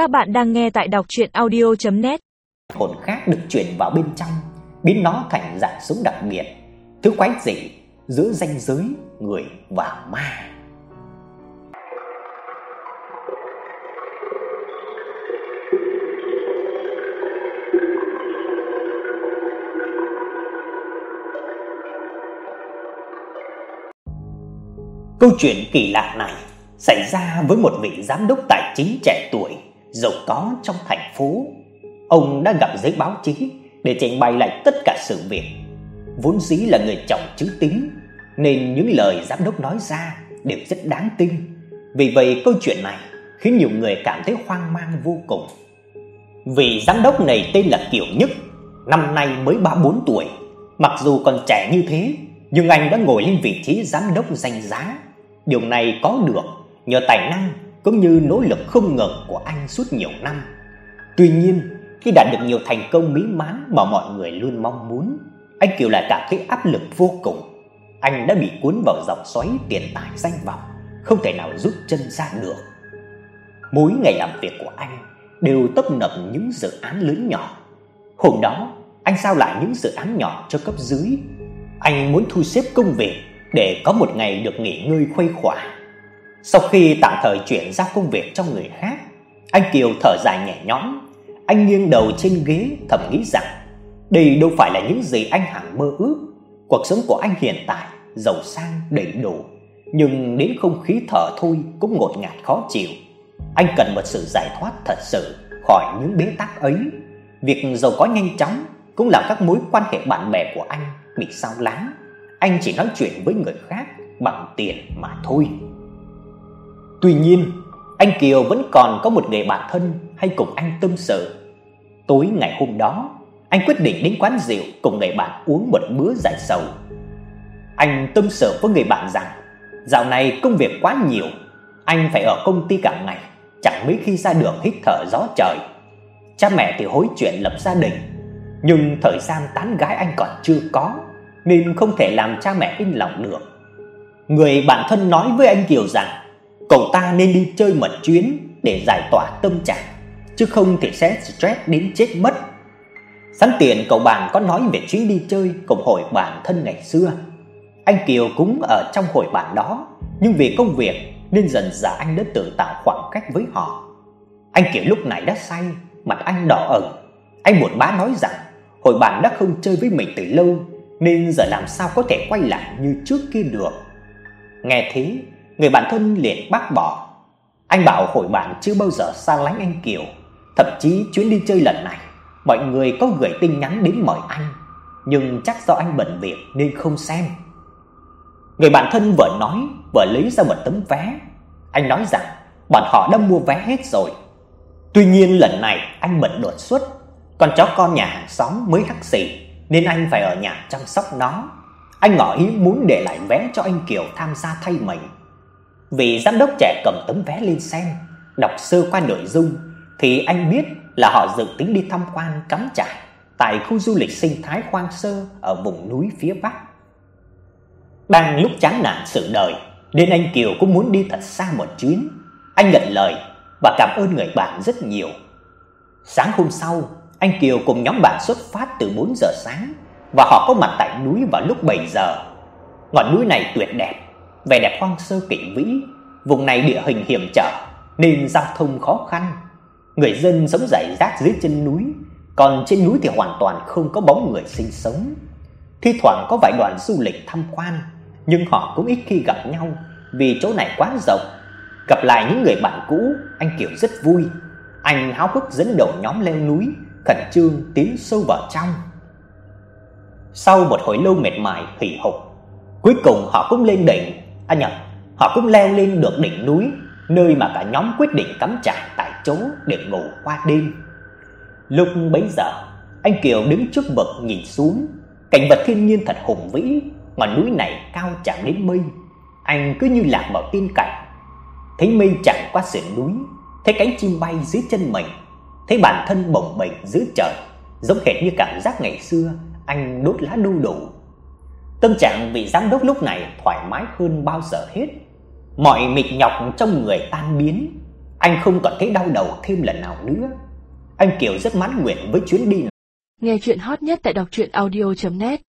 Các bạn đang nghe tại đọc audio net. Hồn khác được chuyển vào bên trong, biến nó thành dạng súng đặc biệt, thứ quái dị giữa ranh giới người và ma. Câu chuyện kỳ lạ này xảy ra với một vị giám đốc tài chính trẻ tuổi giàu có trong thành phố. Ông đã gặp giới báo chí để trình bày lại tất cả sự việc. Vốn dĩ là người chồng chữ tín nên những lời giám đốc nói ra đều rất đáng tin. Vì vậy câu chuyện này khiến nhiều người cảm thấy hoang mang vô cùng. vì giám đốc này tên là Kiều Nhất, năm nay mới 34 tuổi. Mặc dù còn trẻ như thế, nhưng anh đã ngồi lên vị trí giám đốc danh giá. Điều này có được nhờ tài năng cũng như nỗ lực không ngừng của anh suốt nhiều năm. Tuy nhiên, khi đạt được nhiều thành công mỹ mãn mà mọi người luôn mong muốn, anh Kiều lại cảm thấy áp lực vô cùng. Anh đã bị cuốn vào dòng xoáy tiền tài danh vọng, không thể nào rút chân ra được. Mỗi ngày làm việc của anh đều tấp nập những dự án lớn nhỏ. Hôm đó, anh sao lại những dự án nhỏ cho cấp dưới. Anh muốn thu xếp công việc để có một ngày được nghỉ ngơi khuây khỏa sau khi tạm thời chuyển giao công việc cho người khác, anh Kiều thở dài nhẹ nhõm, anh nghiêng đầu trên ghế thầm nghĩ rằng đây đâu phải là những gì anh hằng mơ ước. Cuộc sống của anh hiện tại giàu sang đầy đủ, nhưng đến không khí thở thôi cũng ngột ngạt khó chịu. Anh cần một sự giải thoát thật sự khỏi những bế tắc ấy. Việc giàu có nhanh chóng cũng làm các mối quan hệ bạn bè của anh bị sao lãng. Anh chỉ nói chuyện với người khác bằng tiền mà thôi. Tuy nhiên, anh Kiều vẫn còn có một người bạn thân hay cùng anh tâm sự. Tối ngày hôm đó, anh quyết định đến quán rượu cùng người bạn uống một bữa giải sầu. Anh tâm sự với người bạn rằng, dạo này công việc quá nhiều, anh phải ở công ty cả ngày, chẳng mấy khi ra đường hít thở gió trời. Cha mẹ thì hối chuyện lập gia đình, nhưng thời gian tán gái anh còn chưa có, nên không thể làm cha mẹ yên lòng được. Người bạn thân nói với anh Kiều rằng cậu ta nên đi chơi một chuyến để giải tỏa tâm trạng, chứ không thì sẽ stress đến chết mất. Sẵn tiện cậu bạn có nói về chuyến đi chơi cùng hội bạn thân ngày xưa. Anh Kiều cũng ở trong hội bạn đó, nhưng vì công việc nên dần dà anh đã tự tạo khoảng cách với họ. Anh Kiều lúc này đã say, mặt anh đỏ ửng. Anh buồn bã nói rằng hội bạn đã không chơi với mình từ lâu nên giờ làm sao có thể quay lại như trước kia được. Nghe thế, người bạn thân liền bác bỏ. Anh bảo hội bạn chưa bao giờ xa lánh anh Kiều, thậm chí chuyến đi chơi lần này, mọi người có gửi tin nhắn đến mời anh, nhưng chắc do anh bận việc nên không xem. Người bạn thân vừa nói, vừa lấy ra một tấm vé. Anh nói rằng bọn họ đã mua vé hết rồi. Tuy nhiên lần này anh bận đột xuất, con chó con nhà hàng xóm mới hắc xì nên anh phải ở nhà chăm sóc nó. Anh ngỏ ý muốn để lại vé cho anh Kiều tham gia thay mình. Vị giám đốc trẻ cầm tấm vé lên xem, đọc sơ qua nội dung thì anh biết là họ dự tính đi tham quan cắm trại tại khu du lịch sinh thái hoang sơ ở vùng núi phía Bắc. Đang lúc chán nản sự đời, nên anh Kiều cũng muốn đi thật xa một chuyến. Anh nhận lời và cảm ơn người bạn rất nhiều. Sáng hôm sau, anh Kiều cùng nhóm bạn xuất phát từ 4 giờ sáng và họ có mặt tại núi vào lúc 7 giờ. Ngọn núi này tuyệt đẹp, vẻ đẹp hoang sơ kỳ vĩ, vùng này địa hình hiểm trở nên giao thông khó khăn. Người dân sống rải rác dưới chân núi, còn trên núi thì hoàn toàn không có bóng người sinh sống. Thi thoảng có vài đoàn du lịch tham quan, nhưng họ cũng ít khi gặp nhau vì chỗ này quá rộng. Gặp lại những người bạn cũ, anh Kiều rất vui. Anh háo hức dẫn đầu nhóm leo núi, khẩn trương tiến sâu vào trong. Sau một hồi lâu mệt mỏi hì hục, cuối cùng họ cũng lên đỉnh À nhầm, họ cũng leo lên được đỉnh núi, nơi mà cả nhóm quyết định cắm trại tại chỗ để ngủ qua đêm. Lúc bấy giờ, anh Kiều đứng trước vực nhìn xuống, cảnh vật thiên nhiên thật hùng vĩ, ngọn núi này cao chạm đến mây. Anh cứ như lạc vào tiên cảnh. Thấy mây chảy qua sườn núi, thấy cánh chim bay dưới chân mình, thấy bản thân bồng bềnh giữa trời, giống hệt như cảm giác ngày xưa anh đốt lá đu đủ Tâm trạng vị giám đốc lúc này thoải mái hơn bao giờ hết. Mọi mệt nhọc trong người tan biến. anh không còn thấy đau đầu thêm lần nào nữa. Anh Kiều rất mãn nguyện với chuyến đi này. Nghe chuyện hot nhất tại đọc truyện audio net